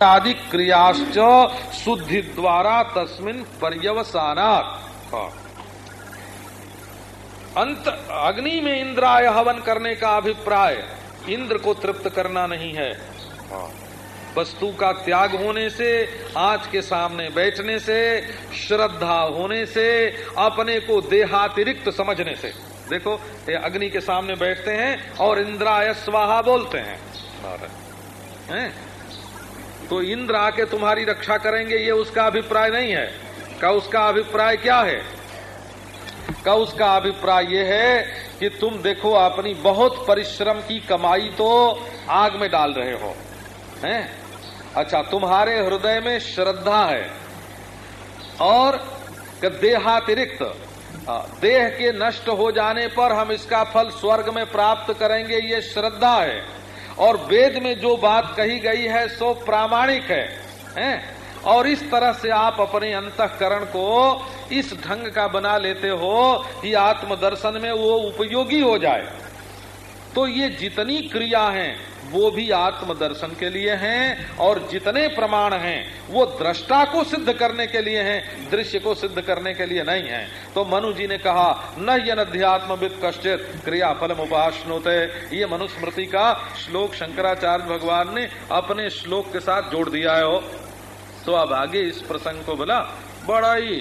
आदि क्रियाश्च शुद्धि द्वारा तस्मिन पर्यवसानात हाँ। अंत अग्नि में इंद्राय हवन करने का अभिप्राय इंद्र को तृप्त करना नहीं हाँ। वस्तु का त्याग होने से आज के सामने बैठने से श्रद्धा होने से अपने को देहातिरिक्त समझने से देखो ये अग्नि के सामने बैठते हैं और इंद्राय स्वाहा बोलते हैं, हैं? तो इंद्र आके तुम्हारी रक्षा करेंगे, ये उसका अभिप्राय नहीं है। का उसका अभिप्राय क्या है? का उसका अभिप्राय ये है कि तुम देखो, अपनी बहुत परिश्रम की कमाई तो आग में डाल रहे हो, हैं? अच्छा तुम्हारे हृदय में श्रद्धा है और देहातिरिक्त देह के नष्ट हो जाने पर हम इसका फल स्वर्ग में प्राप्त करेंगे, ये श्रद्धा है। और वेद में जो बात कही गई है सो प्रामाणिक है, हैं? और इस तरह से आप अपने अंतकरण को इस ढंग का बना लेते हो कि आत्मदर्शन में वो उपयोगी हो जाए तो ये जितनी क्रिया हैं वो भी आत्मदर्शन के लिए हैं और जितने प्रमाण हैं, वो दृष्टा को सिद्ध करने के लिए हैं, दृश्य को सिद्ध करने के लिए नहीं है। तो मनु जी ने कहा, न यन अध्यात्मविद कश्चित क्रिया फलम उपासनोते ये मनुस्मृति का श्लोक शंकराचार्य भगवान ने अपने श्लोक के साथ जोड़ दिया है। तो अब आगे इस प्रसंग को बोला बड़ा ही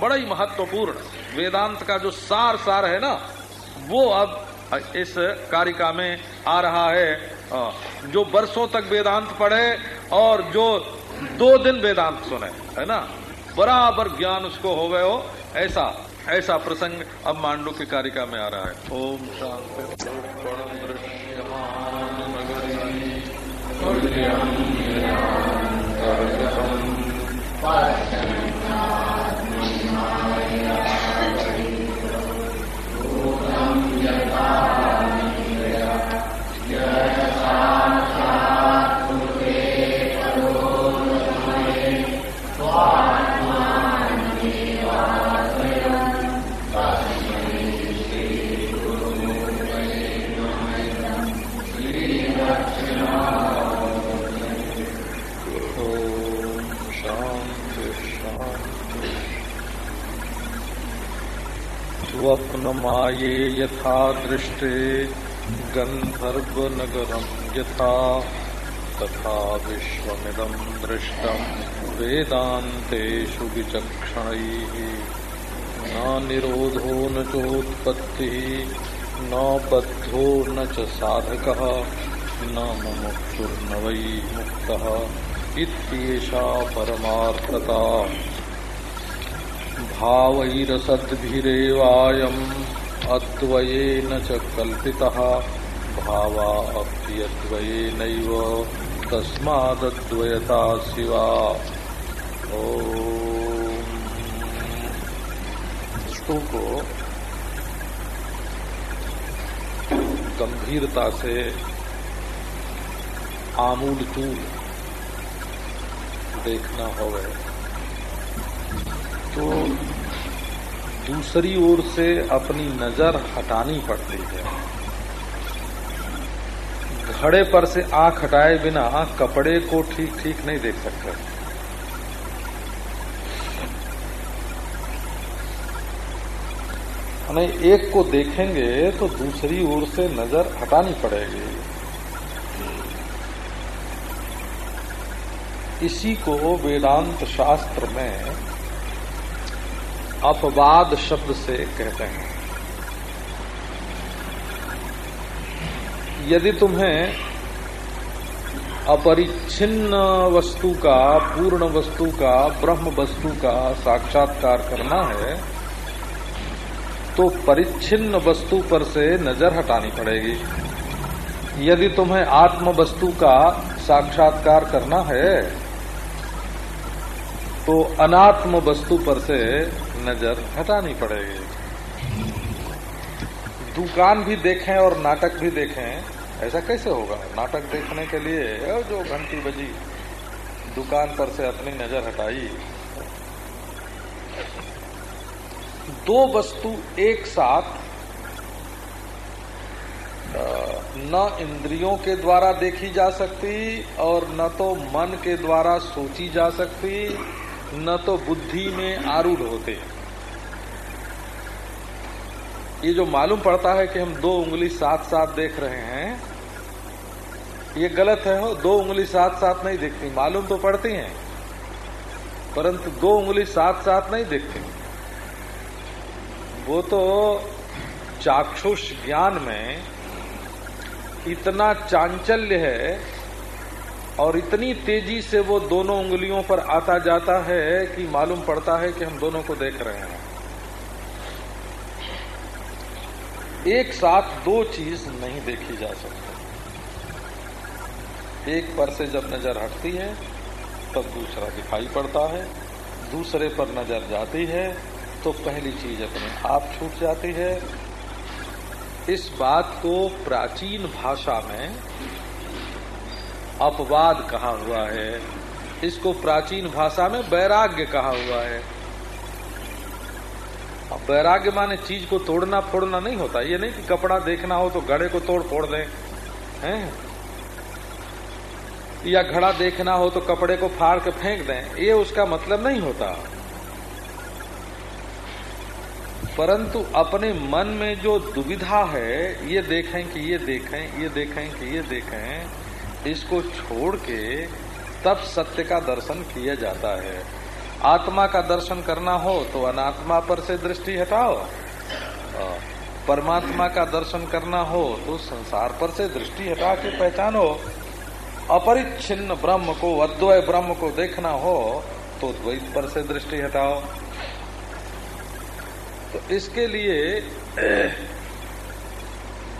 बड़ा ही महत्वपूर्ण। वेदांत का जो सार सार है ना, वो अब इस कारिका में आ रहा है। जो वर्षों तक वेदांत पढ़े और जो दो दिन वेदांत सुने है ना? बराबर ज्ञान उसको हो गए हो ऐसा ऐसा प्रसंग अब मांडू की कारिका में आ रहा है। ओम शांति। स्वप्नमाये यथा दृष्टे यथा तथा विश्वमिदं दृष्टं वेदान्तेषु विचक्षणैः न निरोधो न चोत्पत्तिः, न बद्धो न च साधकः, न मुमुक्षुर्न वै मुक्तः। इत्येषा परमार्थता। भावैरसद्भिरेवायम् अद्वयेन च कल्पितः भावा अप्यद्वयेनैव शिवा को गंभीरता से आमूल चूल देखना होगा। तो दूसरी ओर से अपनी नज़र हटानी पड़ती है। घड़े पर से आँख हटाए बिना कपड़े को ठीक ठीक नहीं देख सकते। नहीं एक को देखेंगे तो दूसरी ओर से नज़र हटानी पड़ेगी। इसी को वेदांत शास्त्र में अपवाद शब्द से कहते हैं। यदि तुम्हें अपरिच्छिन्न वस्तु का, पूर्ण वस्तु का, ब्रह्म वस्तु का साक्षात्कार करना है तो परिच्छिन्न वस्तु पर से नज़र हटानी पड़ेगी। यदि तुम्हें आत्म वस्तु का साक्षात्कार करना है तो अनात्म वस्तु पर से नज़र हटानी पड़ेगी। दुकान भी देखें और नाटक भी देखें, ऐसा कैसे होगा? नाटक देखने के लिए जो घंटी बजी, दुकान पर से अपनी नज़र हटाई। दो वस्तु एक साथ न इंद्रियों के द्वारा देखी जा सकती और न तो मन के द्वारा सोची जा सकती, न तो बुद्धि में आरूढ़ होते। ये जो मालूम पड़ता है कि हम दो उंगली साथ साथ देख रहे हैं, ये गलत है हो दो उंगली साथ साथ नहीं दिखती। मालूम तो पड़ती हैं, परंतु दो उंगली साथ साथ नहीं दिखती। वो तो चाक्षुष ज्ञान में इतना चांचल्य है और इतनी तेज़ी से वो दोनों उंगलियों पर आता जाता है कि मालूम पड़ता है कि हम दोनों को देख रहे हैं। एक साथ दो चीज़ नहीं देखी जा सकती। एक पर से जब नज़र हटती है, तब दूसरा दिखाई पड़ता है। दूसरे पर नज़र जाती है तो पहली चीज़ अपने आप छूट जाती है। इस बात को प्राचीन भाषा में अपवाद कहा हुआ है। इसको प्राचीन भाषा में वैराग्य कहा हुआ है। वैराग्य माने चीज़ को तोड़ना फोड़ना नहीं होता। ये नहीं कि कपड़ा देखना हो तो घड़े को तोड़ फोड़ दें। हैं? या घड़ा देखना हो तो कपड़े को फाड़ के फेंक दें। ये उसका मतलब नहीं होता। परंतु अपने मन में जो दुविधा है, ये देखें कि ये देखें ये देखें कि ये देखें, इसको छोड़ के तब सत्य का दर्शन किया जाता है। आत्मा का दर्शन करना हो तो अनात्मा पर से दृष्टि हटाओ। परमात्मा का दर्शन करना हो तो संसार पर से दृष्टि हटा के पहचानो। अपरिच्छिन्न ब्रह्म को अद्वय ब्रह्म को देखना हो तो द्वैत पर से दृष्टि हटाओ। तो इसके लिए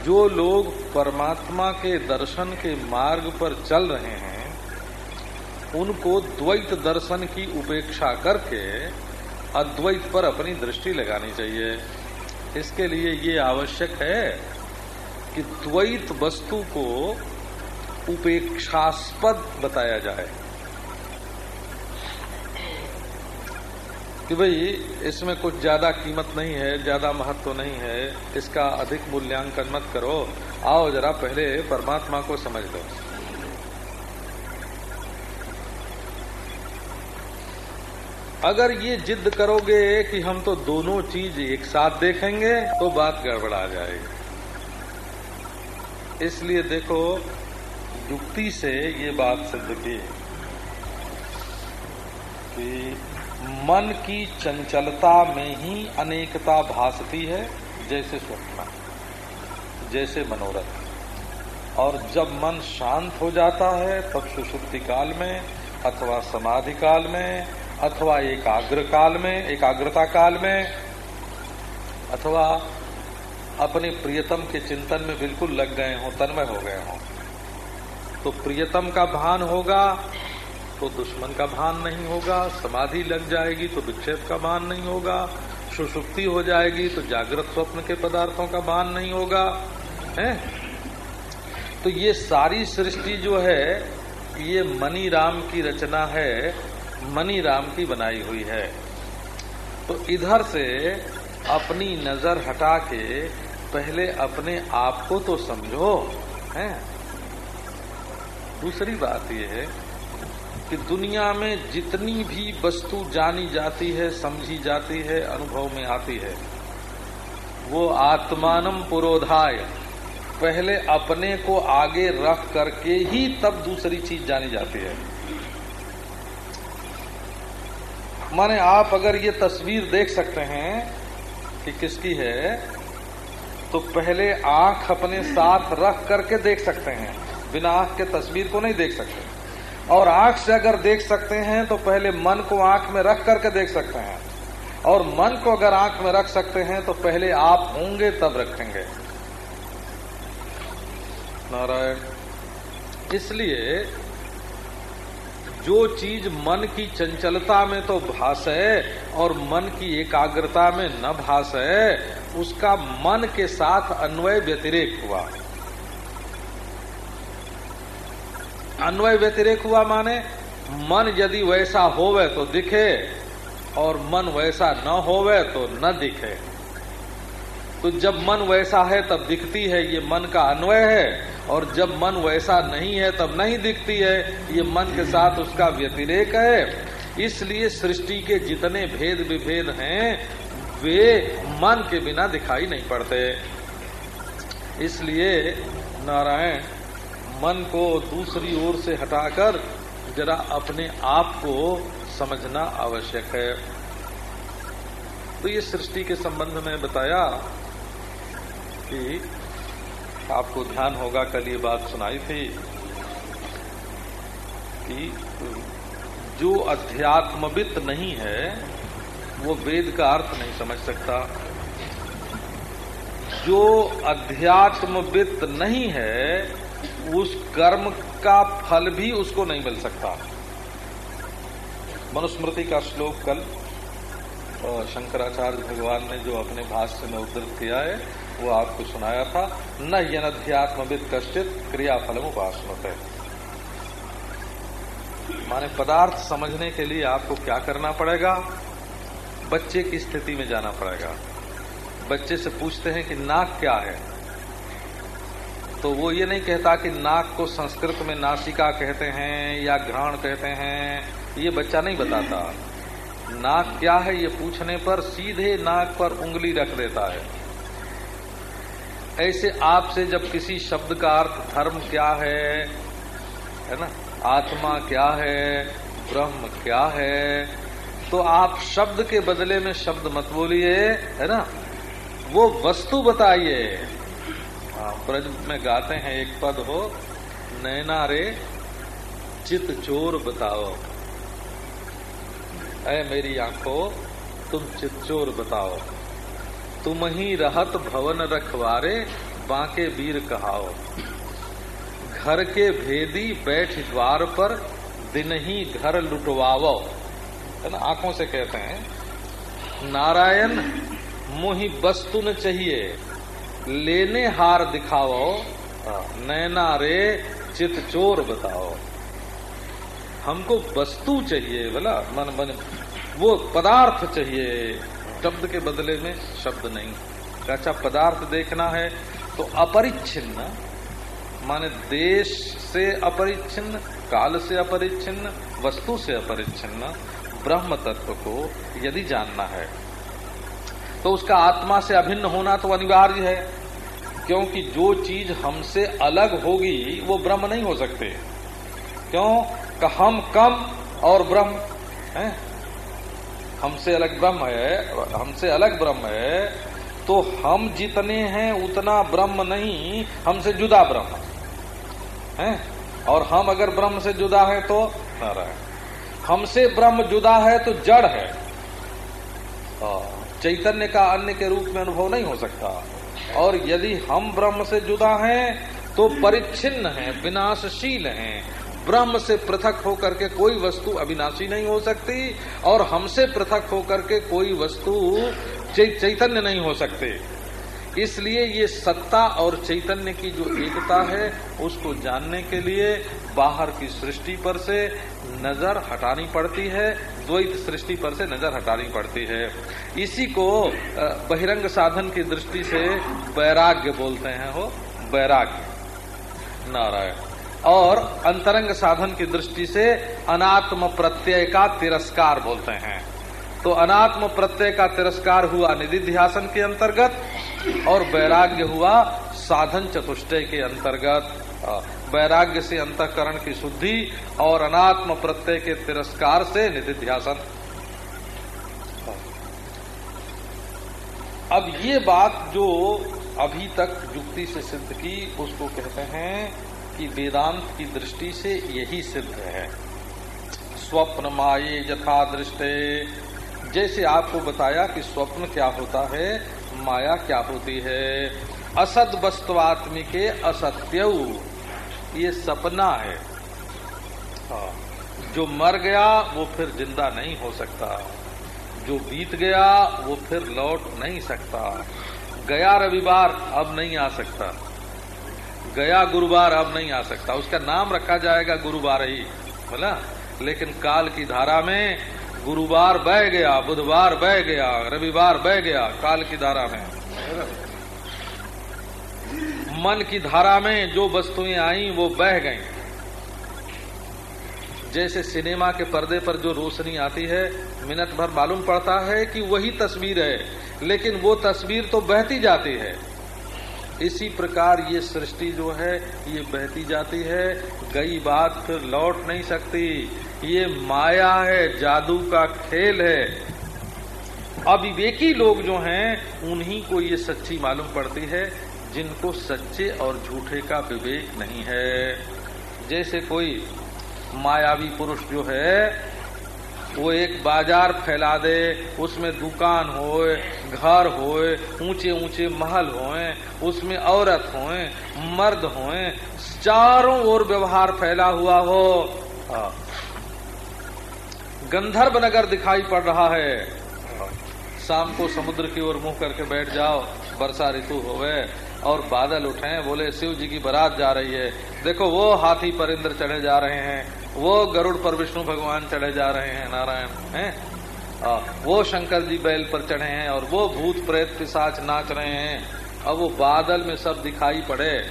जो लोग परमात्मा के दर्शन के मार्ग पर चल रहे हैं उनको द्वैत दर्शन की उपेक्षा करके अद्वैत पर अपनी दृष्टि लगानी चाहिए। इसके लिए ये आवश्यक है कि द्वैत वस्तु को उपेक्षास्पद बताया जाए। कि भाई, इसमें कुछ ज़्यादा कीमत नहीं है, ज़्यादा महत्व नहीं है, इसका अधिक मूल्यांकन मत करो। आओ जरा पहले परमात्मा को समझ लो। अगर ये जिद करोगे कि हम तो दोनों चीज़ एक साथ देखेंगे तो बात गड़बड़ा जाएगी। इसलिए देखो, युक्ति से ये बात सिद्ध की कि मन की चंचलता में ही अनेकता भासती है, जैसे स्वप्न, जैसे मनोरथ। और जब मन शांत हो जाता है, तब सुषुप्ति काल में अथवा समाधि काल में अथवा एकाग्र काल में एकाग्रता काल में, अथवा अपने प्रियतम के चिंतन में बिल्कुल लग गए हों, तन्मय हो गए हों। तो प्रियतम का भान होगा तो दुश्मन का भान नहीं होगा, समाधि लग जाएगी तो विक्षेप का भान नहीं होगा सुषुप्ति हो जाएगी तो जागृत स्वप्न के पदार्थों का भान नहीं होगा, है? तो ये सारी सृष्टि जो है, ये मनी राम की रचना है मनी राम की बनाई हुई है। तो इधर से अपनी नज़र हटा के पहले अपने आप को तो समझो, है? दूसरी बात यह है कि दुनिया में जितनी भी वस्तु जानी जाती है, समझी जाती है, अनुभव में आती है, वो आत्मानम पुरोधाय। पहले अपने को आगे रख करके ही तब दूसरी चीज़ जानी जाती है। माने आप अगर ये तस्वीर देख सकते हैं कि किसकी है तो पहले आँख अपने साथ रख करके देख सकते हैं, बिना आँख के तस्वीर को नहीं देख सकते। और आँख से अगर देख सकते हैं तो पहले मन को आँख में रख करके देख सकते हैं। और मन को अगर आँख में रख सकते हैं तो पहले आप होंगे, तब रखेंगे। नारायण, इसलिए जो चीज़ मन की चंचलता में तो भास है और मन की एकाग्रता में न भास है, उसका मन के साथ अन्वय व्यतिरेक हुआ। अन्वय व्यतिरेक हुआ माने मन यदि वैसा होवे तो दिखे और मन वैसा न होवे तो न दिखे। तो जब मन वैसा है तब दिखती है, ये मन का अन्वय है। और जब मन वैसा नहीं है, तब नहीं दिखती है। ये मन के साथ उसका व्यतिरेक है। इसलिए सृष्टि के जितने भेद विभेद हैं, वे मन के बिना दिखाई नहीं पड़ते। इसलिए नारायण, मन को दूसरी ओर से हटाकर जरा अपने आप को समझना आवश्यक है। तो ये सृष्टि के संबंध में बताया कि आपको ध्यान होगा, कल ये बात सुनाई थी कि जो अध्यात्मविद नहीं है, वो वेद का अर्थ नहीं समझ सकता। जो अध्यात्मविद नहीं है, उस कर्म का फल भी उसको नहीं मिल सकता। मनुस्मृति का श्लोक कल शंकराचार्य भगवान ने जो अपने भाष्य में उद्धृत किया है वो आपको सुनाया था, न यनध्यात्मविद कश्चित क्रियाफल उपासनत है माने पदार्थ समझने के लिए आपको क्या करना पड़ेगा? बच्चे की स्थिति में जाना पड़ेगा। बच्चे से पूछते हैं कि नाक क्या है? तो वो ये नहीं कहता कि नाक को संस्कृत में नासिका कहते हैं या घ्राण कहते हैं, ये बच्चा नहीं बताता। नाक क्या है ये पूछने पर सीधे नाक पर उंगली रख देता है। ऐसे आपसे जब किसी शब्द का अर्थ धर्म क्या है है ना? आत्मा क्या है, ब्रह्म क्या है तो आप शब्द के बदले में शब्द मत बोलिए, है ना? वो वस्तु बताइए। हाँ ब्रज में गाते हैं, एक पद हो, नैना रे, चित चोर बताओ। ऐ मेरी आँखों, तुम चित्चोर बताओ। तुम ही रहत भवन रखवारे, बांके वीर कहाओ। घर के भेदी बैठ द्वार पर, दिन ही घर लुटवाओ है ना, आँखों से कहते हैं। नारायण, मुही वस्तु न चाहिए, लेने हार दिखाओ नैना रे, चित चोर बताओ। हमको वस्तु चाहिए बोला मन मन, वो पदार्थ चाहिए। शब्द के बदले में शब्द नहीं। अच्छा पदार्थ देखना है तो अपरिच्छिन्न, माने देश से अपरिच्छिन्न, काल से अपरिच्छिन्न, वस्तु से अपरिच्छिन्न, ब्रह्म तत्व को यदि जानना है तो उसका आत्मा से अभिन्न होना तो अनिवार्य है, क्योंकि जो चीज़ हमसे अलग होगी, वो ब्रह्म नहीं हो सकते। क्यों? हम कम और ब्रह्म, है? हमसे अलग ब्रह्म है, हमसे अलग ब्रह्म है तो हम जितने हैं उतना ब्रह्म नहीं, हमसे जुदा ब्रह्म है। और हम अगर ब्रह्म से जुदा है तो नारायण। हमसे ब्रह्म जुदा है तो जड़ है। चैतन्य का अन्य के रूप में अनुभव नहीं हो सकता। और यदि हम ब्रह्म से जुदा हैं तो परिच्छिन्न है, विनाशशील हैं। ब्रह्म से पृथक होकर के कोई वस्तु अविनाशी नहीं हो सकती, और हमसे पृथक होकर के कोई वस्तु चैतन्य नहीं हो सकते। इसलिए ये सत्ता और चैतन्य की जो एकता है, उसको जानने के लिए बाहर की सृष्टि पर से नज़र हटानी पड़ती है, द्वैत सृष्टि पर से नज़र हटानी पड़ती है। इसी को बहिरंग साधन की दृष्टि से वैराग्य बोलते हैं हो वैराग्य। नारायण। और अंतरंग साधन की दृष्टि से अनात्म प्रत्यय का तिरस्कार बोलते हैं। तो अनात्म प्रत्यय का तिरस्कार हुआ निधिध्यासन के अंतर्गत और वैराग्य हुआ साधन चतुष्टय के अंतर्गत। वैराग्य से अंतकरण की शुद्धि और अनात्म प्रत्यय के तिरस्कार से निधिध्यासन। अब ये बात जो अभी तक युक्ति से सिद्ध की, उसको कहते हैं कि वेदांत की दृष्टि से यही सिद्ध है। स्वप्न माये यथा दृष्टे। जैसे आपको बताया कि स्वप्न क्या होता है माया क्या होती है। असद वस्तुआत्मी के असत्य। ये सपना है। हाँ, जो मर गया वो फिर ज़िंदा नहीं हो सकता। जो बीत गया वो फिर लौट नहीं सकता। गया रविवार अब नहीं आ सकता। गया गुरुवार, अब नहीं आ सकता। उसका नाम रखा जाएगा गुरुवार ही, बोला? लेकिन काल की धारा में गुरुवार बह गया, बुधवार बह गया, रविवार बह गया काल की धारा में। मन की धारा में जो वस्तुएँ आई, वो बह गईं। जैसे सिनेमा के पर्दे पर जो रोशनी आती है, मिनट भर मालूम पड़ता है कि वही तस्वीर है, लेकिन वो तस्वीर तो बहती जाती है। इसी प्रकार ये सृष्टि जो है, ये बहती जाती है। गई बात फिर लौट नहीं सकती। ये माया है, जादू का खेल है। अविवेकी लोग जो हैं, उन्हीं को ये सच्ची मालूम पड़ती है, जिनको सच्चे और झूठे का विवेक नहीं है। जैसे कोई मायावी पुरुष जो है वो एक बाज़ार फैला दे, उसमें दुकान होए, घर होए ऊँचे ऊँचे महल होए, उसमें औरत होए, मर्द होए, चारों ओर व्यवहार फैला हुआ हो। हाँ। गंधर्व नगर दिखाई पड़ रहा है। शाम को समुद्र की ओर मुँह करके बैठ जाओ, वर्षा ऋतु होवे, और बादल उठे, बोले, शिव जी की बारात जा रही है। देखो, वो हाथी पर इंद्र चढ़े जा रहे हैं। वो गरुड़ पर विष्णु भगवान चढ़े जा रहे हैं, नारायण, हैं? वो शंकर जी बैल पर चढ़े हैं और वो भूत प्रेत पिशाच नाच रहे हैं। अब वो बादल में सब दिखाई पड़े।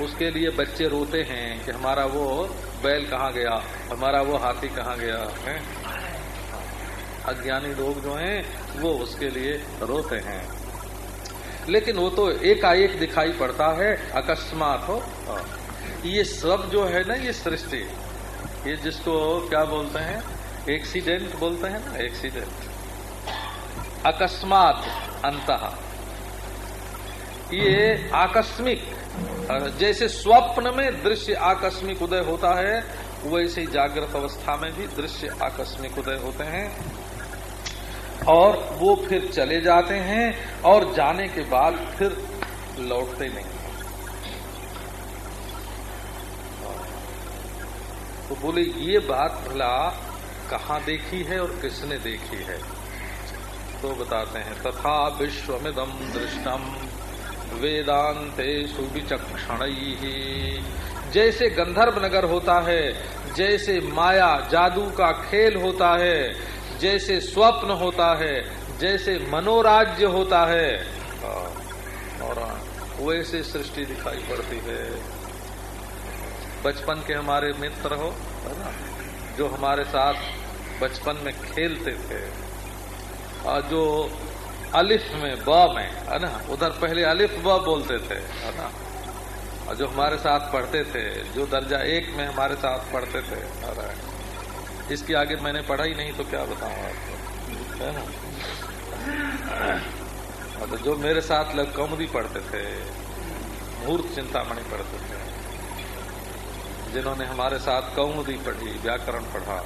उसके लिए बच्चे रोते हैं कि हमारा वो बैल कहाँ गया? हमारा वो हाथी कहाँ गया, है? अज्ञानी लोग जो हैं, वो उसके लिए रोते हैं। लेकिन वो तो एकाएक दिखाई पड़ता है, अकस्मात हो। ये सब जो है ना, ये सृष्टि। ये जिसको क्या बोलते हैं? एक्सीडेंट बोलते हैं ना? एक्सीडेंट अकस्मात अंत। ये आकस्मिक, जैसे स्वप्न में दृश्य आकस्मिक उदय होता है, वैसे ही जागृत अवस्था में भी दृश्य आकस्मिक उदय होते हैं। और वो फिर चले जाते हैं और जाने के बाद फिर लौटते नहीं। बोले, ये बात भला कहाँ देखी है और किसने देखी है? तो बताते हैं, तथा विश्वमिदम दृष्टम वेदांते सुविचक्षण जैसे गंधर्व नगर होता है, जैसे माया जादू का खेल होता है, जैसे स्वप्न होता है, जैसे मनोराज्य होता है, और वैसे सृष्टि दिखाई पड़ती है। बचपन के हमारे मित्र हो है ना जो हमारे साथ बचपन में खेलते थे, और जो अलिफ में ब में, है ना? उधर पहले अलिफ ब बोलते थे, है ना? और जो हमारे साथ पढ़ते थे, जो दर्जा एक में हमारे साथ पढ़ते थे अरे इसके आगे मैंने पढ़ा ही नहीं तो क्या बताऊँ आपको, है ना? तो जो मेरे साथ लग कौमदी पढ़ते थे मूर्त चिंतामणि पढ़ते थे जिन्होंने हमारे साथ कौमुदी पढ़ी, व्याकरण पढ़ा।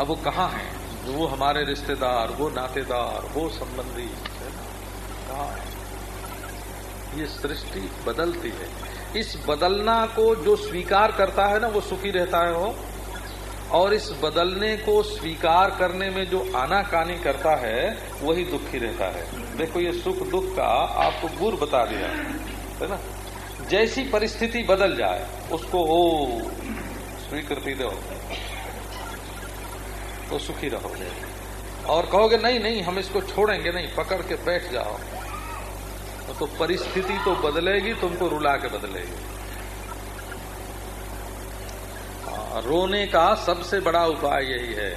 अब वो कहाँ हैं? वो हमारे रिश्तेदार, वो नातेदार, वो संबंधी कहा है? ये सृष्टि बदलती है। इस बदलना को जो स्वीकार करता है ना, वो सुखी रहता है वो। और इस बदलने को स्वीकार करने में जो आनाकानी करता है, वही दुखी रहता है। देखो, ये सुख दुख का आपको गुर बता दिया, है ना? जैसी परिस्थिति बदल जाए उसको ओ स्वीकृति दो। तो सुखी रहोगे और कहोगे नहीं नहीं हम इसको छोड़ेंगे नहीं पकड़ के बैठ जाओ। तो परिस्थिति तो बदलेगी तुमको रुला के बदलेगी। हाँ, रोने का सबसे बड़ा उपाय यही है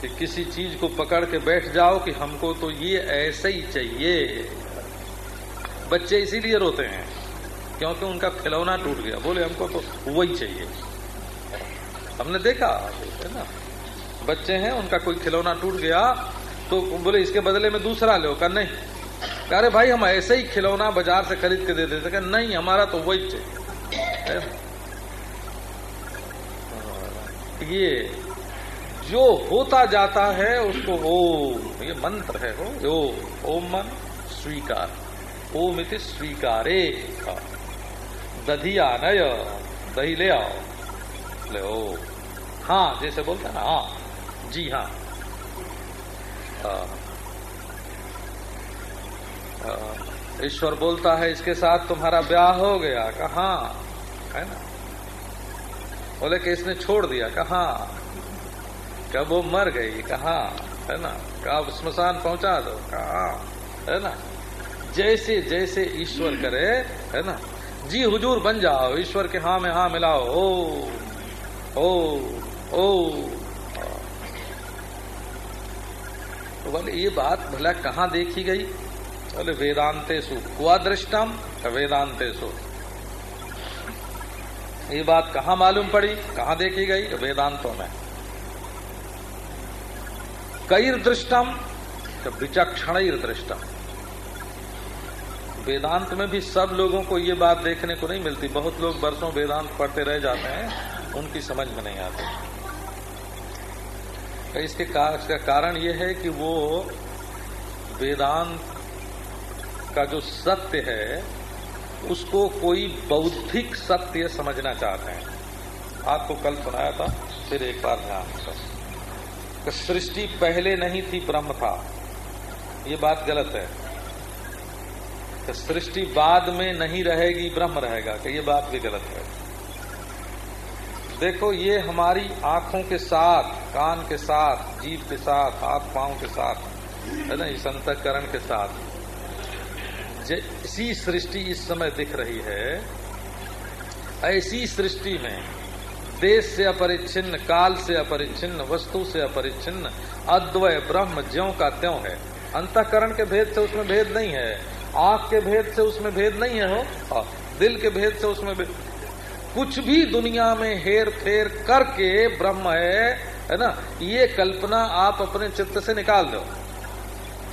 कि किसी चीज़ को पकड़ के बैठ जाओ कि हमको तो ये ऐसे ही चाहिए। बच्चे इसीलिए रोते हैं, क्योंकि उनका खिलौना टूट गया। बोले, हमको तो वही चाहिए। हमने देखा, है ना? बच्चे हैं, उनका कोई खिलौना टूट गया तो बोले, इसके बदले में दूसरा लो। कर नहीं। अरे भाई, हम ऐसे ही खिलौना बाज़ार से खरीद के दे देते। नहीं, हमारा तो वही चाहिए। ये जो होता जाता है, उसको ओम, ये मंत्र है हो ओम मन स्वीकार। ओम इति स्वीकारे दधी आनय दही ले आओ। ले ओ। हाँ जैसे बोलते ना हाँ। जी हाँ। ईश्वर बोलता है, इसके साथ तुम्हारा ब्याह हो गया। कहा? है ना? बोले कि इसने छोड़ दिया। कहा? कब वो मर गई? कहा? है ना? कब स्मशान पहुँचा दो? कहा? है ना? जैसे जैसे ईश्वर करे, है ना? जी हुजूर बन जाओ, ईश्वर के हाँ में हाँ मिलाओ, ओ ओ ओ। तो बोले, ये बात भला कहाँ देखी गई? बोले, वेदांते सु कुआ दृष्टम वेदांते सु। ये बात कहाँ मालूम पड़ी? कहाँ देखी गई? वेदांतों में। कई दृष्टम विचक्षण दृष्टम। वेदांत में भी सब लोगों को ये बात देखने को नहीं मिलती। बहुत लोग वर्षों वेदांत पढ़ते रह जाते हैं उनकी समझ में नहीं आती। तो इसके का, इसका कारण ये है कि वो वेदांत का जो सत्य है उसको कोई बौद्धिक सत्य समझना चाहते हैं। आपको कल सुनाया था फिर एक बार ध्यान सृष्टि पहले नहीं थी ब्रह्म था। ये बात गलत है। तो सृष्टि बाद में नहीं रहेगी, ब्रह्म रहेगा, कि ये बात भी गलत है। देखो, ये हमारी आँखों के साथ, कान के साथ जीव के साथ, हाथ पाँव के साथ, है ना इस अंतकरण के साथ जैसी सृष्टि इस समय दिख रही है, ऐसी सृष्टि में देश से अपरिच्छिन्न, काल से अपरिच्छिन्न, वस्तु से अपरिच्छिन्न, अद्वय ब्रह्म ज्यो का त्यों है। अंतकरण के भेद से उसमें भेद नहीं है। आँख के भेद से उसमें भेद नहीं है हो? हाँ, दिल के भेद से उसमें भेद। कुछ भी दुनिया में हेर फेर करके ब्रह्म है है ना? ये कल्पना आप अपने चित्त से निकाल दो।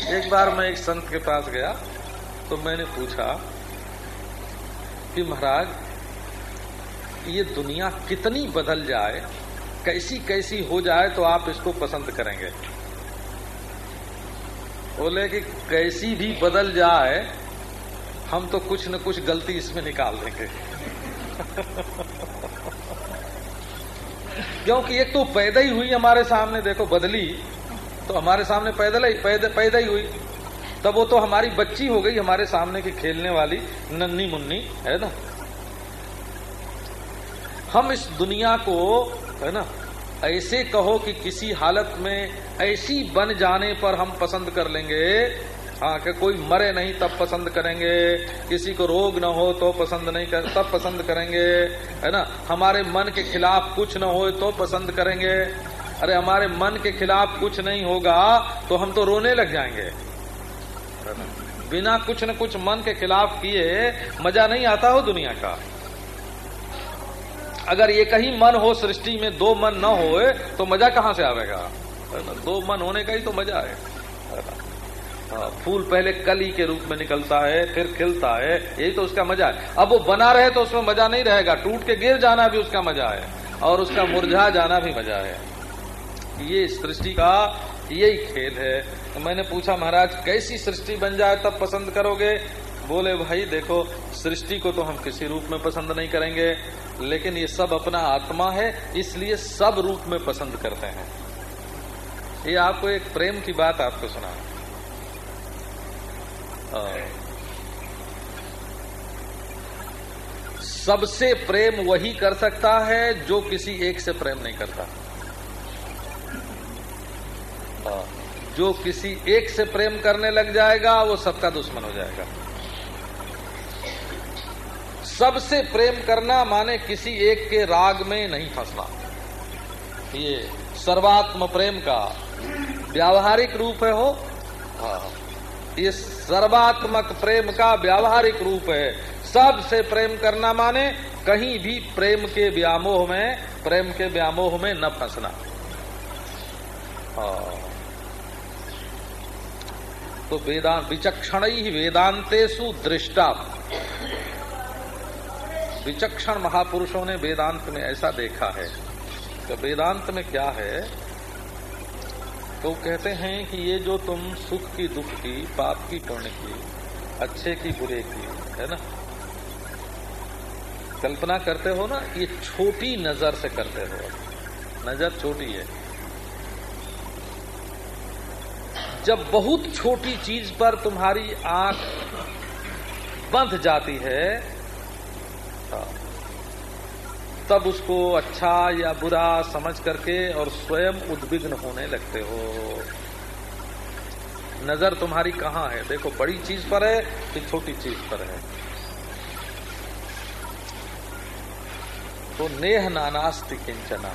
एक बार मैं एक संत के पास गया तो मैंने पूछा कि महाराज ये दुनिया कितनी बदल जाए कैसी कैसी हो जाए तो आप इसको पसंद करेंगे। बोले कि कैसी भी बदल जाए हम तो कुछ न कुछ गलती इसमें निकाल देंगे। क्योंकि एक तो पैदा ही हुई हमारे सामने देखो बदली तो हमारे सामने पैदल ही पैदा, पैदा ही हुई। तब वो तो हमारी बच्ची हो गई हमारे सामने की खेलने वाली नन्नी मुन्नी है ना? हम इस दुनिया को है ना ऐसे कहो कि किसी हालत में ऐसी बन जाने पर हम पसंद कर लेंगे। हाँ कि कोई मरे नहीं तब पसंद करेंगे। किसी को रोग न हो तो पसंद नहीं कर, तब पसंद करेंगे। है ना? हमारे मन के खिलाफ कुछ न हो तो पसंद करेंगे। अरे, हमारे मन के खिलाफ कुछ नहीं होगा तो हम तो रोने लग जाएँगे। बिना कुछ न कुछ मन के खिलाफ किए मज़ा नहीं आता हो दुनिया का। अगर एक ही मन हो सृष्टि में दो मन न हो तो मज़ा कहाँ से आवेगा? दो मन होने का ही तो मज़ा है। हाँ, फूल पहले कली के रूप में निकलता है फिर खिलता है यही तो उसका मज़ा है। अब वो बना रहे तो उसमें मज़ा नहीं रहेगा टूट के गिर जाना भी उसका मज़ा है और उसका मुरझा जाना भी मज़ा है। ये सृष्टि का यही खेल है। तो मैंने पूछा महाराज कैसी सृष्टि बन जाए तब पसंद करोगे? बोले, भाई देखो, सृष्टि को तो हम किसी रूप में पसंद नहीं करेंगे, लेकिन ये सब अपना आत्मा है, इसलिए सब रूप में पसंद करते हैं। ये आपको एक प्रेम की बात आपको सुना। सबसे प्रेम वही कर सकता है जो किसी एक से प्रेम नहीं करता। जो किसी एक से प्रेम करने लग जाएगा, वो सबका दुश्मन हो जाएगा। सबसे प्रेम करना माने किसी एक के राग में नहीं फंसना। ये सर्वात्म प्रेम का व्यावहारिक रूप है हो? हाँ। ये सर्वात्मक प्रेम का व्यावहारिक रूप है। सबसे प्रेम करना माने कहीं भी प्रेम के व्यामोह में, प्रेम के व्यामोह में न फंसना। हाँ। तो वेदांत विचक्षण ही वेदांतेशु दृष्टा। विचक्षण महापुरुषों ने वेदांत में ऐसा देखा है। तो वेदांत में क्या है? तो कहते हैं कि ये जो तुम सुख की, दुख की, पाप की पुण्य की, अच्छे की, बुरे की, है ना? कल्पना करते हो ना, ये छोटी नज़र से करते हो। नज़र छोटी है। जब बहुत छोटी चीज़ पर तुम्हारी आँख बंध जाती है तब उसको अच्छा या बुरा समझ करके और स्वयं उद्विग्न होने लगते हो। नज़र तुम्हारी कहाँ है? देखो, बड़ी चीज़ पर है कि छोटी चीज़ पर है। तो नेह नानास्ति किंचना।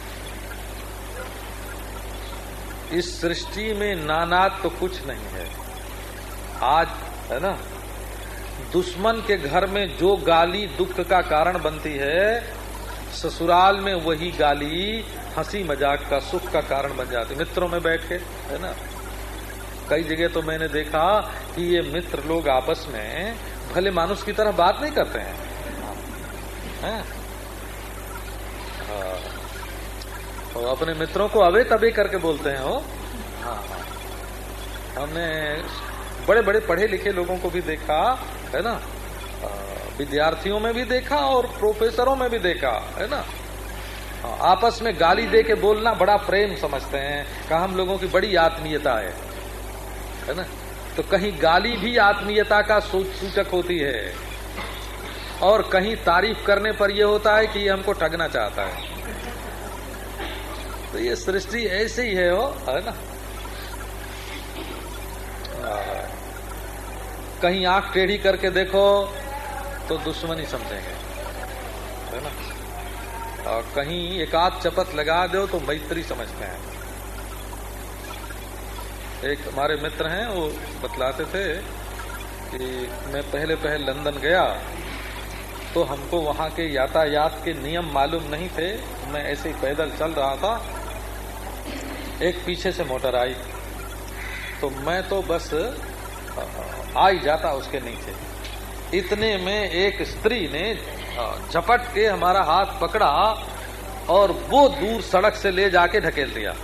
इस सृष्टि में नानात तो कुछ नहीं है। आज, है ना? दुश्मन के घर में जो गाली दुख का कारण बनती है, ससुराल में वही गाली हँसी मज़ाक का, सुख का कारण बन जाती मित्रों में बैठ के है ना? कई जगह तो मैंने देखा कि ये मित्र लोग आपस में भले मानुष की तरह बात नहीं करते हैं। है? हाँ। तो अपने मित्रों को अवे तबे करके बोलते हैं वो हाँ हाँ। हमने बड़े बड़े पढ़े लिखे लोगों को भी देखा है ना? विद्यार्थियों में भी देखा और प्रोफेसरों में भी देखा, है ना? आपस में गाली दे के बोलना बड़ा प्रेम समझते हैं, कहा हम लोगों की बड़ी आत्मीयता है है ना? तो कहीं गाली भी आत्मीयता का सूचक होती है। और कहीं तारीफ़ करने पर यह होता है कि ये हमको ठगना चाहता है। तो ये सृष्टि ऐसे ही है वो है ना? कहीं आँख टेढ़ी करके देखो तो दुश्मनी समझेंगे। है ना? और कहीं एक आध चपत लगा दो तो मैत्री समझते हैं। एक हमारे मित्र हैं, वो बतलाते थे कि मैं पहले पहले लंदन गया तो हमको वहाँ के यातायात के नियम मालूम नहीं थे। मैं ऐसे ही पैदल चल रहा था। एक पीछे से मोटर आई। तो मैं तो बस आ ही जाता उसके नीचे। इतने में एक स्त्री ने झपट के हमारा हाथ पकड़ा और वो दूर सड़क से ले जाके ढकेल दिया।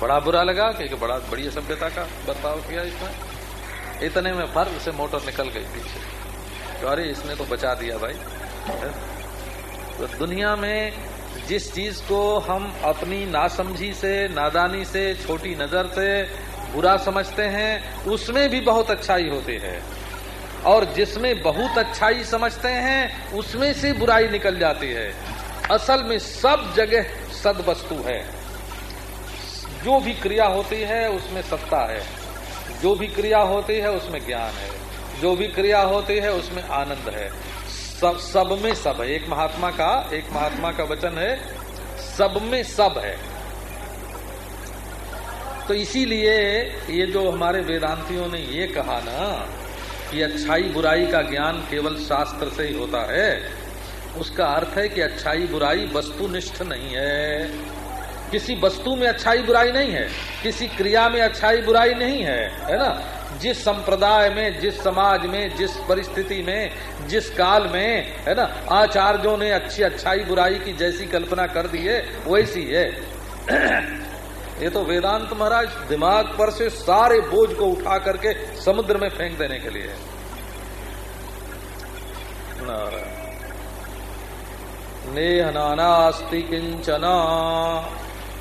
बड़ा बुरा लगा, क्योंकि बड़ा बढ़िया सभ्यता का बर्ताव किया इसमें इतने में फ़र्क से मोटर निकल गई पीछे। तो अरे, इसने तो बचा दिया भाई। तो दुनिया में जिस चीज़ को हम अपनी नासमझी से, नादानी से, छोटी नज़र से बुरा समझते हैं, उसमें भी बहुत अच्छाई होती है। और जिसमें बहुत अच्छाई समझते हैं, उसमें से बुराई निकल जाती है। असल में सब जगह सद वस्तु है। जो भी क्रिया होती है, उसमें सत्ता है। जो भी क्रिया होती है, उसमें ज्ञान है। जो भी क्रिया होती है, उसमें आनंद है। सब सब में सब है। एक महात्मा का, एक महात्मा का वचन है, सब में सब है। तो इसीलिए ये जो हमारे वेदांतियों ने ये कहा ना कि अच्छाई बुराई का ज्ञान केवल शास्त्र से ही होता है, उसका अर्थ है कि अच्छाई बुराई वस्तुनिष्ठ नहीं है। किसी वस्तु में अच्छाई बुराई नहीं है, किसी क्रिया में अच्छाई बुराई नहीं है है ना? जिस संप्रदाय में, जिस समाज में, जिस परिस्थिति में, जिस काल में, है ना? आचार्यों ने अच्छी अच्छाई बुराई की जैसी कल्पना कर दी है, वैसी है। ये तो वेदांत महाराज दिमाग पर से सारे बोझ को उठा करके समुद्र में फेंक देने के लिए नेह नानास्ति किंचना।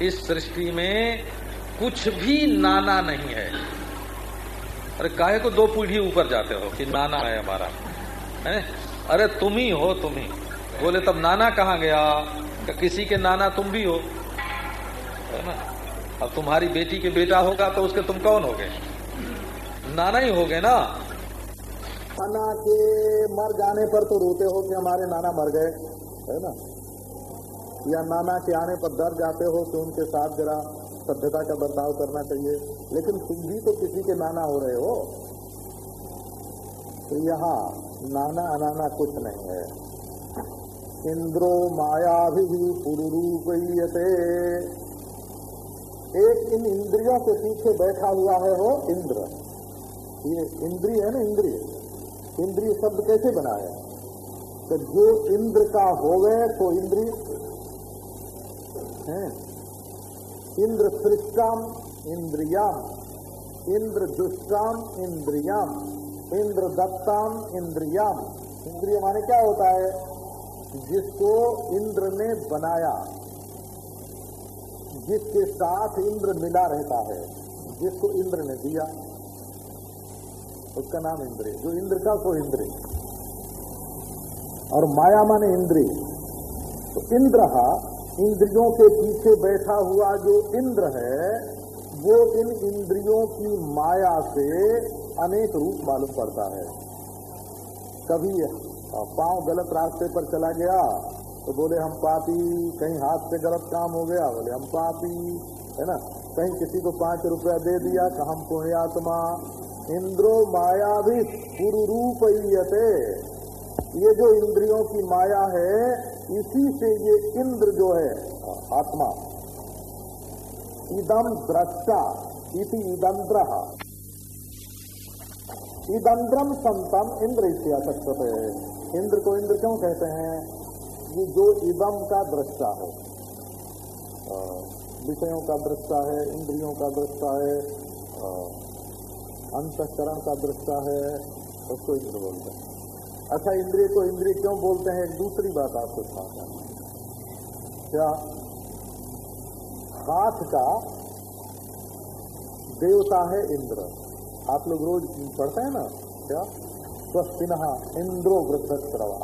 इस सृष्टि में कुछ भी नाना नहीं है। अरे काहे को दो पीढ़ी ऊपर जाते हो कि नाना है हमारा? है? अरे तुम ही हो, तुम ही। बोले तब नाना कहाँ गया? किसी के नाना तुम भी हो। है ना? अब तुम्हारी बेटी के बेटा होगा तो उसके तुम कौन होगे? नाना ही होगे ना? नाना के मर जाने पर तो रोते हो कि हमारे नाना मर गए, है ना? या नाना के आने पर डर जाते हो कि उनके साथ जरा सभ्यता का बर्ताव करना चाहिए, लेकिन तुम भी तो किसी के नाना हो रहे हो। तो यहाँ नाना अनाना कुछ नहीं है। इंद्रो माया भी पुरुरूपयते। एक इन इंद्रियों के पीछे बैठा हुआ है वो इंद्र। ये इंद्रिय है ना, इंद्रिय। इंद्रिय शब्द कैसे बनाया? तो जो इंद्र का हो गए तो इंद्रिय है। इंद्र सृष्टाम, इंद्रियाम। इंद्र दुष्टाम, इंद्रियाम। इंद्र दत्ताम, इंद्रियाम। इंद्रिय माने क्या होता है? जिसको इंद्र ने बनाया। जिसके साथ इंद्र मिला रहता है, जिसको इंद्र ने दिया, उसका नाम इंद्र जो इंद्र का सो इंद्र और माया माने इंद्रिय। तो इंद्र इंद्रियों के पीछे बैठा हुआ जो इंद्र है, वो इन इंद्रियों की माया से अनेक रूप मालूम पड़ता है। कभी पाँव गलत रास्ते पर चला गया तो बोले, हम पापी, कहीं हाथ से गलत काम हो गया। बोले, हम पापी, है ना? कहीं किसी को पाँच रुपया दे दिया कि हम पुण्यात्मा। इंद्रो माया भी पुरूप ये जो इंद्रियों की माया है, इसी से ये इंद्र जो है, आत्मा। इदम द्रष्टा इति इदंत्र। इदंद्रम संतम इंद्र इत्याशक्त इंद्र को इंद्र क्यों कहते हैं? ये जो इदम का दृष्टा है। विषयों का दृष्टा है, इंद्रियों का दृष्टा है अंतकरण का दृष्टा है उसको इंद्र बोलते हैं अच्छा इंद्रिय को इंद्रिय क्यों बोलते हैं? एक दूसरी बात आपको सुनाता क्या हाथ का देवता है इंद्र? आप लोग रोज पढ़ते हैं ना? क्या? स्वस्तिन इंद्रो वृद्ध श्रवा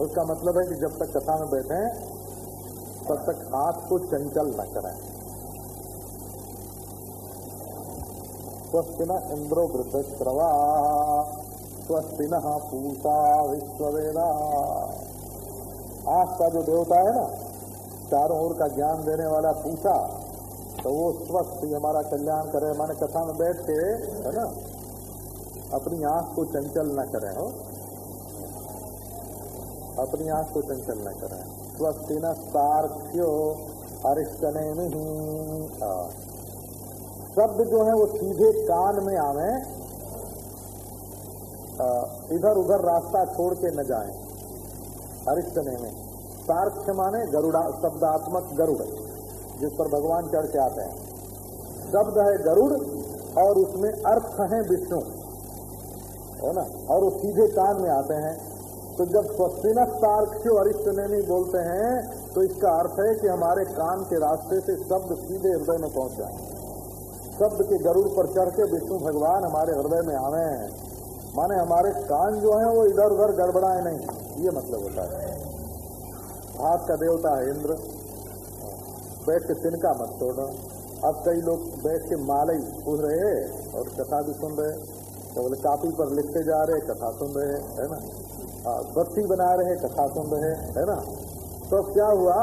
उसका मतलब है कि जब तक कथा में बैठे तब तक हाथ को चंचल न करें। स्वस्ति न इंद्रो वृद्ध श्रवा स्वस्ति न पूषा विश्ववेदा। आँख का जो देवता है ना, चारों ओर का ज्ञान देने वाला पूछा तो वो स्वस्थ ही हमारा कल्याण करे। माने कथा में बैठ के, है ना, अपनी आँख को चंचल न करें। हो अपनी आँख को चंचल न करें। स्वस्ति न सार्क्यो अरिष्टने में ही शब्द जो है वो सीधे कान में आवे। इधर उधर रास्ता छोड़ के न जाए। अरिष्टने में सार्क्ष्य माने गरुड़ा, शब्दात्मक गरुड़, जिस पर भगवान चढ़ के आते हैं। शब्द है गरुड़, और उसमें अर्थ है विष्णु। है ना? और वो सीधे कान में आते हैं। तो जब स्वस्तिन तार्क्ष्य वरिष्ठ नहीं बोलते हैं तो इसका अर्थ है कि हमारे कान के रास्ते से शब्द सीधे हृदय में पहुँच जाए। शब्द के गरुड़ पर चढ़ के विष्णु भगवान हमारे हृदय में आवे माने हमारे कान जो है, वो इधर उधर गड़बड़ाए नहीं। ये मतलब होता है। हाथ का देवता है इंद्र। बैठ के तिनका मत छोड़ना अब कई लोग बैठ के माले पूछ रहे और कथा भी सुन रहे तो बोले कापी पर लिखते जा रहे कथा सुन रहे है ना? बत्ती बना रहे कथा सुन रहे है ना? तो क्या हुआ?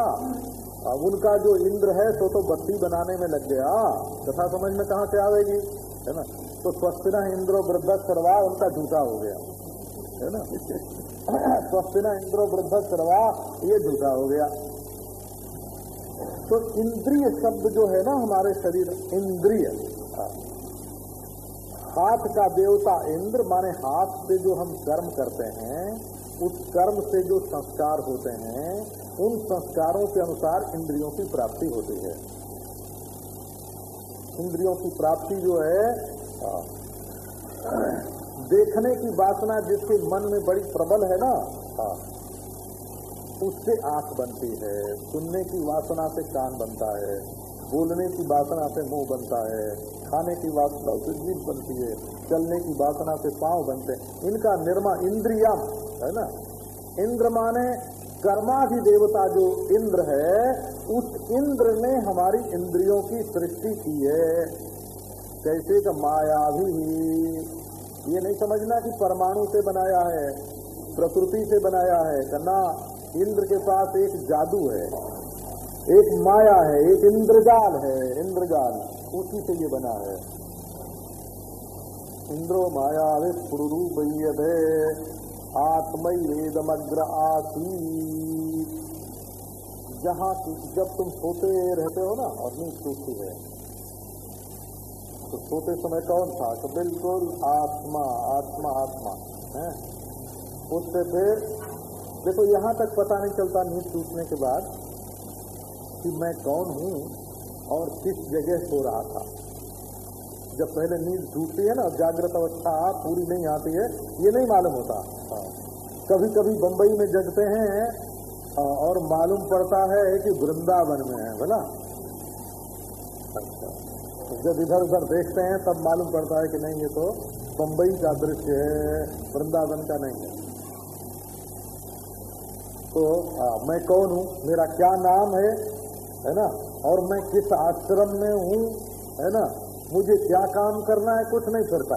अब उनका जो इंद्र है तो तो बत्ती बनाने में लग गया। कथा समझ में कहा से आवेगी? है ना? तो स्वस्तिना इंद्रो वृद्ध सर्वा, उनका झूठा हो गया। है ना? स्वस्तिना इंद्रो वृद्ध सर्वा, ये झूठा हो गया। तो इंद्रिय शब्द जो है ना, हमारे शरीर इंद्रिय। हाथ का देवता इंद्र माने हाथ से जो हम कर्म करते हैं, उस कर्म से जो संस्कार होते हैं, उन संस्कारों के अनुसार इंद्रियों की प्राप्ति होती है। इंद्रियों की प्राप्ति जो है देखने की वासना जिसके मन में बड़ी प्रबल है ना उससे आँख बनती है, सुनने की वासना से कान बनता है। बोलने की वासना से मुँह बनता है, खाने की वासना से जीव बनती है, चलने की वासना से पाँव बनते हैं। इनका निर्मा इंद्रियम, है ना? इंद्र माने कर्माधि देवता जो इंद्र है, उस इंद्र ने हमारी इंद्रियों की सृष्टि की है। कैसे का माया भी ये नहीं समझना कि परमाणु से बनाया है, प्रकृति से बनाया है करना इंद्र के पास एक जादू है। एक माया है, एक इंद्रजाल है, इंद्रजाल उसी से ये बना है। इंद्रो माया विस्फुरूप आत्मय वेदमग्र आसी जहाँ जब तुम सोते रहते हो ना, और नींद टूटती है तो सोते समय कौन था? तो बिल्कुल आत्मा आत्मा आत्मा, है? उससे फिर देखो यहाँ तक पता नहीं चलता नींद टूटने के बाद कि मैं कौन हूँ और किस जगह सो रहा था। जब पहले नींद टूटती है ना जागृत अवस्था पूरी नहीं आती है ये नहीं मालूम होता। कभी कभी बम्बई में जगते हैं और मालूम पड़ता है कि वृंदावन में है बोला अच्छा। जब इधर उधर देखते हैं तब मालूम पड़ता है कि नहीं ये तो बम्बई का दृश्य है वृंदावन का नहीं है। तो आ, मैं कौन हूँ? मेरा क्या नाम है? है ना? और मैं किस आश्रम में हूँ, है ना? मुझे क्या काम करना है, कुछ नहीं करता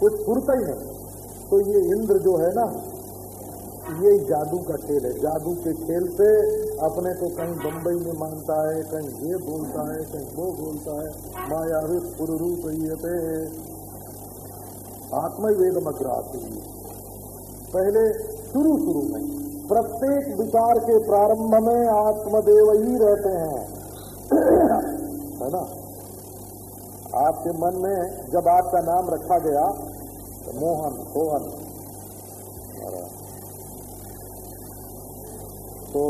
कुछ फुरता ही नहीं तो ये इंद्र जो है ना, ये जादू का खेल है। जादू के खेल से अपने को कहीं बम्बई में मानता है, कहीं ये बोलता है, कहीं वो बोलता है माया ये थे आत्म वेद मग्रासी पहले शुरू शुरू में। प्रत्येक विचार के प्रारंभ में आत्मदेव ही रहते हैं। है ना? आपके मन में जब आपका नाम रखा गया तो मोहन, सोहन। तो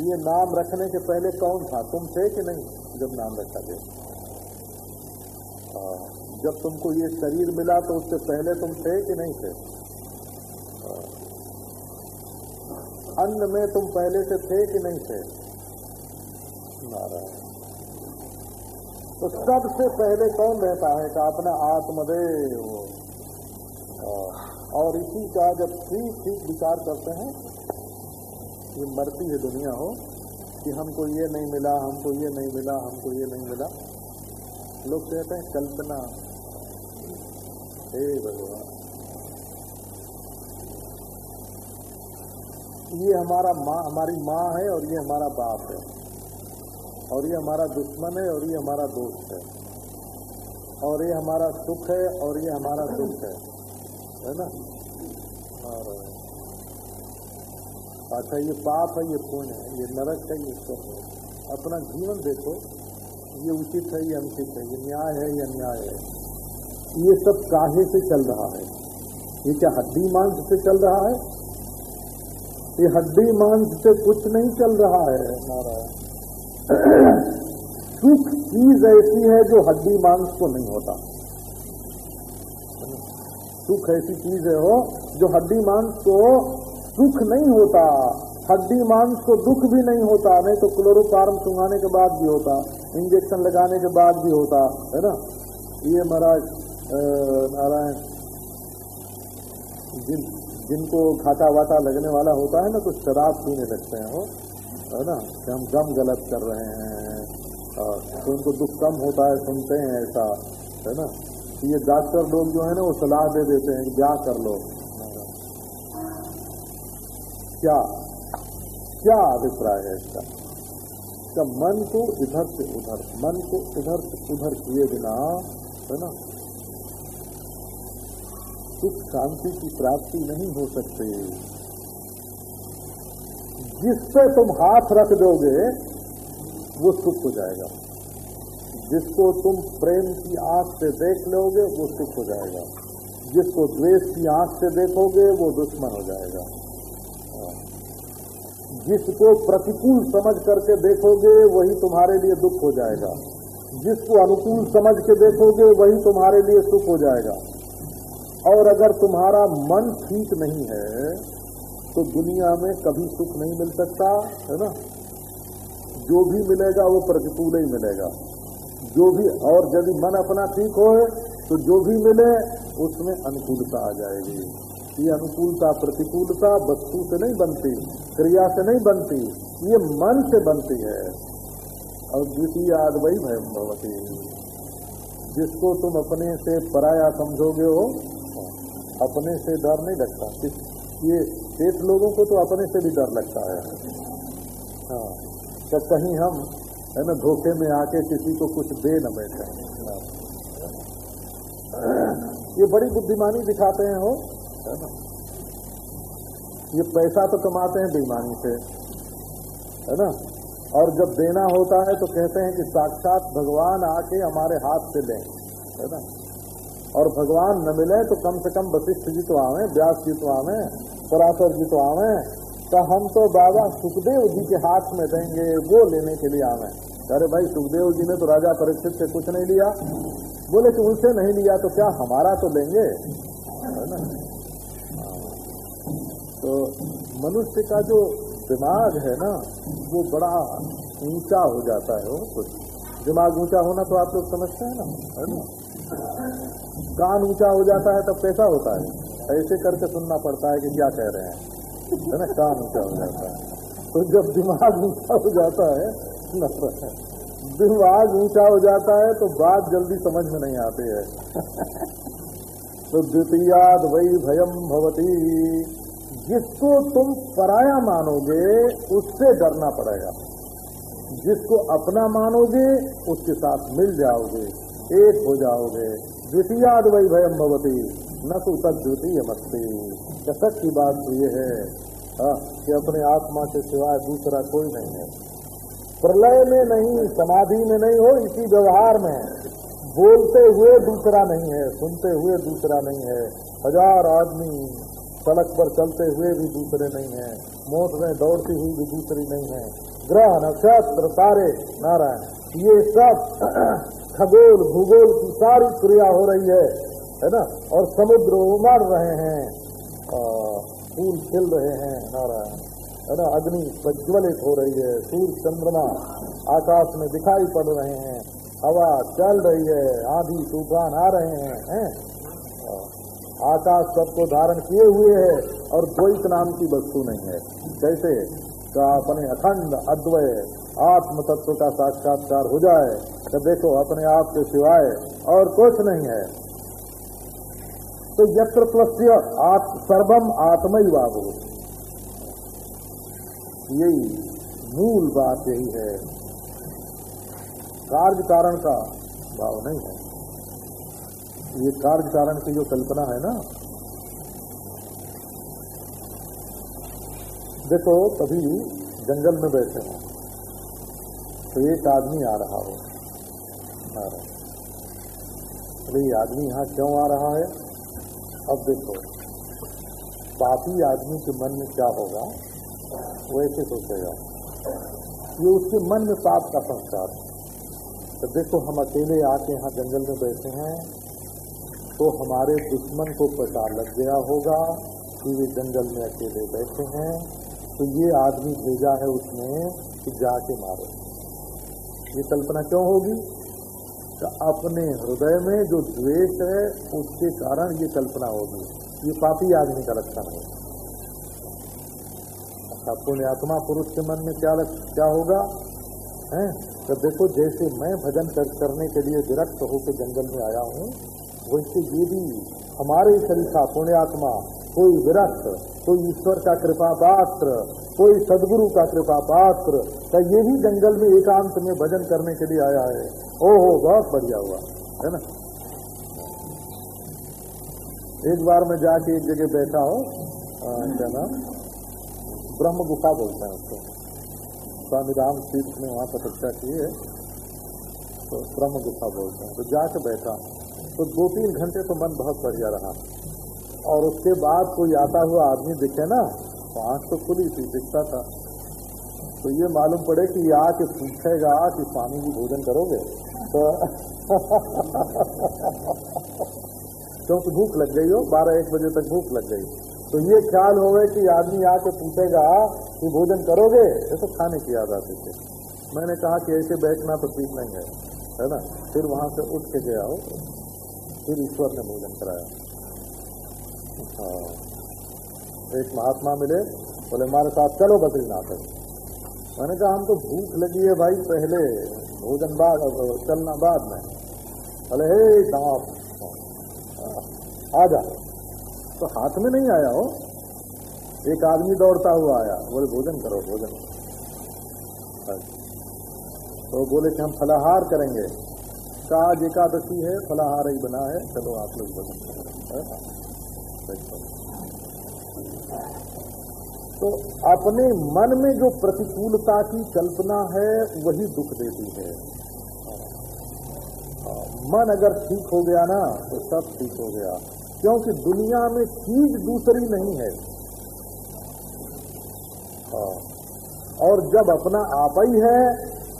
ये नाम रखने के पहले कौन था? तुम थे कि नहीं जब नाम रखा गया? जब तुमको ये शरीर मिला तो उससे पहले तुम थे कि नहीं थे? अन्न में तुम पहले से थे कि नहीं थे? नारायण। तो सबसे पहले कौन रहता है का अपना आत्मदेव और इसी का जब ठीक ठीक विचार करते हैं ये मरती है दुनिया हो, कि हमको ये नहीं मिला, हमको ये नहीं मिला, हमको ये नहीं मिला, लोग कहते हैं कल्पना। हे भगवान। ये हमारा माँ, हमारी माँ है और ये हमारा बाप है। और ये हमारा दुश्मन है और ये हमारा दोस्त है। और ये हमारा सुख है और ये हमारा दुख है। है ना? और अच्छा ये पाप है, ये पुण्य है, ये नरक है, ये स्वर्ग है। अपना जीवन देखो, ये उचित है, ये अनुचित है, ये न्याय है, ये अन्याय है। ये सब काहे से चल रहा है? ये क्या हड्डी मांस से चल रहा है? ये हड्डी मांस से कुछ नहीं चल रहा है, नारायण। सुख चीज़ ऐसी है जो हड्डी मांस को नहीं होता। सुख ऐसी चीज़ है हो जो हड्डी मांस को सुख नहीं होता। हड्डी मांस को दुख भी नहीं होता, नहीं तो क्लोरोफार्म सुंगाने के बाद भी होता, इंजेक्शन लगाने के बाद भी होता, है ना? ये महाराज नारायण, जिन जिनको घाटा वाटा लगने वाला होता है ना तो शराब पीने लगते हैं वो, है ना, कि हम गम गलत कर रहे हैं तो उनको दुख कम होता है, सुनते हैं ऐसा, है ना। तो ये डॉक्टर लोग जो है ना, वो सलाह दे देते हैं ब्याह कर लो। क्या क्या अभिप्राय है इसका? इसका मन को इधर से उधर, मन को इधर से उधर किए बिना, है ना सुख शांति की प्राप्ति नहीं हो सकती। जिससे तुम हाथ रख दोगे, वो सुख हो जाएगा। जिसको तुम प्रेम की आँख से देख लोगे, वो सुख हो जाएगा। जिसको द्वेष की आँख से देखोगे, वो दुश्मन हो जाएगा। जिसको प्रतिकूल समझ करके देखोगे, वही तुम्हारे लिए दुख हो जाएगा। जिसको अनुकूल समझ के देखोगे, वही तुम्हारे लिए सुख हो जाएगा। और अगर तुम्हारा मन ठीक नहीं है तो दुनिया में कभी सुख नहीं मिल सकता, है ना? जो भी मिलेगा, वो प्रतिकूल ही मिलेगा। जो भी, और यदि मन अपना ठीक हो तो जो भी मिले, उसमें अनुकूलता आ जाएगी। ये अनुकूलता, प्रतिकूलता वस्तु से नहीं बनती, क्रिया से नहीं बनती, ये मन से बनती है। और द्वितीय वही भयम भवती। जिसको तुम अपने से पराया समझोगे हो अपने से डर नहीं लगता। ये शेष लोगों को तो अपने से भी डर लगता है। हाँ तो कहीं हम, है ना, धोखे में आके किसी को कुछ दे न बैठे। ये बड़ी बुद्धिमानी दिखाते हैं हो है ना। ये पैसा तो कमाते हैं बेईमानी से, है ना। और जब देना होता है तो कहते हैं कि साक्षात भगवान आके हमारे हाथ से लें है ना। और भगवान न मिले तो कम से कम वशिष्ठ जी तो आवे, व्यास जी तो आवे, पराशर जी तो आवे तो हम तो बाबा सुखदेव जी के हाथ में देंगे, वो लेने के लिए आवे। अरे भाई, सुखदेव जी ने तो राजा परीक्षित से कुछ नहीं लिया। बोले कि उनसे नहीं लिया तो क्या हमारा तो लेंगे? है तो मनुष्य का जो दिमाग है ना, वो बड़ा ऊँचा हो जाता है, वो कुछ। दिमाग ऊँचा होना तो आप लोग समझते हैं ना, है ना? कान ऊँचा हो जाता है, तब कैसा होता है? ऐसे करके सुनना पड़ता है कि क्या कह रहे हैं। है ना? कान ऊँचा हो जाता है। तो जब दिमाग ऊँचा हो जाता है, दिमाग ऊँचा हो जाता है तो बात जल्दी समझ में नहीं आती है। तो द्वितीयाद वही भयम भवती। जिसको तुम पराया मानोगे, उससे डरना पड़ेगा। जिसको अपना मानोगे, उसके साथ मिल जाओगे, एक हो जाओगे। द्वितीयाद वही भयम भवती। न तो तक द्वितीय मस्ती कसक की बात तो ये है आ, कि अपने आत्मा के सिवाय दूसरा कोई नहीं है। प्रलय में नहीं समाधि में नहीं हो इसी व्यवहार में बोलते हुए दूसरा नहीं है सुनते हुए दूसरा नहीं है। हज़ार आदमी सड़क पर चलते हुए भी दूसरे नहीं है। मोट में दौड़ती हुई भी दूसरी नहीं है। ग्रह नक्षत्र तारे नारायण ये सब खगोल, भूगोल की सारी क्रिया हो रही है है ना? और समुद्र उमड़ रहे हैं फूल खिल रहे हैं, नारायण, है ना? अग्नि प्रज्वलित हो रही है, सूर्य चंद्रमा आकाश में दिखाई पड़ रहे हैं, हवा चल रही है, आंधी तूफ़ान आ रहे हैं, है? आकाश सबको धारण किए हुए है, और द्वैत नाम की वस्तु नहीं है। कैसे? का अपने अखंड अद्वय आत्म तत्व का साक्षात्कार हो जाए तो देखो अपने आप के सिवाय और कुछ नहीं है। तो यत्र त्वस्य सर्वम आत्मय बाबू यही मूल बात यही है। कार्य कारण का भाव नहीं है। ये कार्य कारण की जो कल्पना है ना देखो कभी जंगल में बैठे हो। तो एक आदमी आ रहा हो। अरे, ये आदमी यहाँ क्यों आ रहा है? अब देखो, पापी आदमी के मन में क्या होगा? वो ऐसे सोचेगा, ये उसके मन में पाप का संस्कार तो देखो, हम अकेले आके यहाँ जंगल में बैठे हैं तो हमारे दुश्मन को पता लग गया होगा कि वे जंगल में अकेले बैठे हैं। तो ये आदमी भेजा है उसने कि जाके मारो। ये कल्पना क्यों होगी? तो अपने हृदय में जो द्वेष है उसके कारण ये कल्पना होगी। ये पापी आदमी का लक्षण है। अच्छा पुण्यात्मा पुरुष के मन में क्या क्या होगा? है? तो देखो जैसे मैं भजन कर, करने के लिए विरक्त होकर जंगल में आया हूँ वैसे ये भी हमारे शरीर का पुण्यात्मा कोई विरक्त, कोई ईश्वर का कृपा पात्र, कोई सदगुरु का कृपा पात्र तो ये भी जंगल में एकांत में भजन करने के लिए आया है। ओहो, बहुत बढ़िया हुआ, है ना? एक बार मैं जाके एक जगह बैठा हूँ क्या नाम? ब्रह्म गुफा बोलते हैं उसको। स्वामी राम तीर्थ ने वहाँ तपस्या की है तो ब्रह्म गुफा बोलते हैं। तो जाके बैठा तो दो तीन घंटे तो मन बहुत बढ़िया रहा। और उसके बाद कोई आता हुआ आदमी दिखे ना तो आँख तो खुली थी, दिखता था। तो ये मालूम पड़े कि आके पूछेगा कि स्वामी जी भोजन करोगे? तो क्योंकि भूख लग गई हो, बारह एक बजे तक भूख लग गई। तो ये ख्याल होवे कि आदमी आके पूछेगा कि भोजन करोगे? ये तो खाने की याद आती थी। मैंने कहा कि ऐसे बैठना तो ठीक नहीं है है ना? फिर वहाँ से उठ के गया हो। फिर ईश्वर ने भोजन कराया। हाँ एक महात्मा मिले, बोले, हमारे साथ चलो बद्रीनाथ। मैंने कहा, हमको तो भूख लगी है भाई पहले, भोजन बाद चलना बाद में। बोले, हे साहब आ जा। तो हाथ में नहीं आया हो एक आदमी दौड़ता हुआ आया, बोले, भोजन करो, भोजन तो बोले कि, हम फलाहार करेंगे। आज एकादशी है, फलाहार ही बना है, चलो आप लोग भोजन करो। तो अपने मन में जो प्रतिकूलता की कल्पना है, वही दुख देती है। मन अगर ठीक हो गया ना तो सब ठीक हो गया। क्योंकि दुनिया में चीज़ दूसरी नहीं है। और जब अपना आप ही है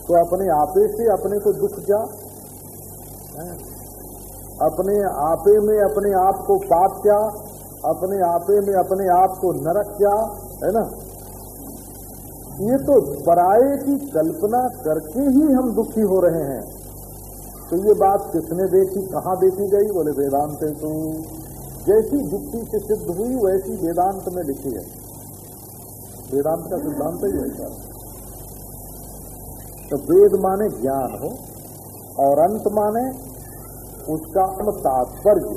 तो अपने आपे से अपने को दुख क्या अपने आपे में अपने आप को पाप क्या अपने आपे में अपने आप को नरक क्या, है ना? ये तो पराये की कल्पना करके ही हम दुखी हो रहे हैं। तो ये बात किसने देखी, कहाँ देखी गई? बोले, वेदांत तो जैसी युक्ति से सिद्ध हुई, वैसी वेदांत में लिखी है। वेदांत का सिद्धांत ही है तो वेद माने ज्ञान हो, और अंत माने उसका तात्पर्य।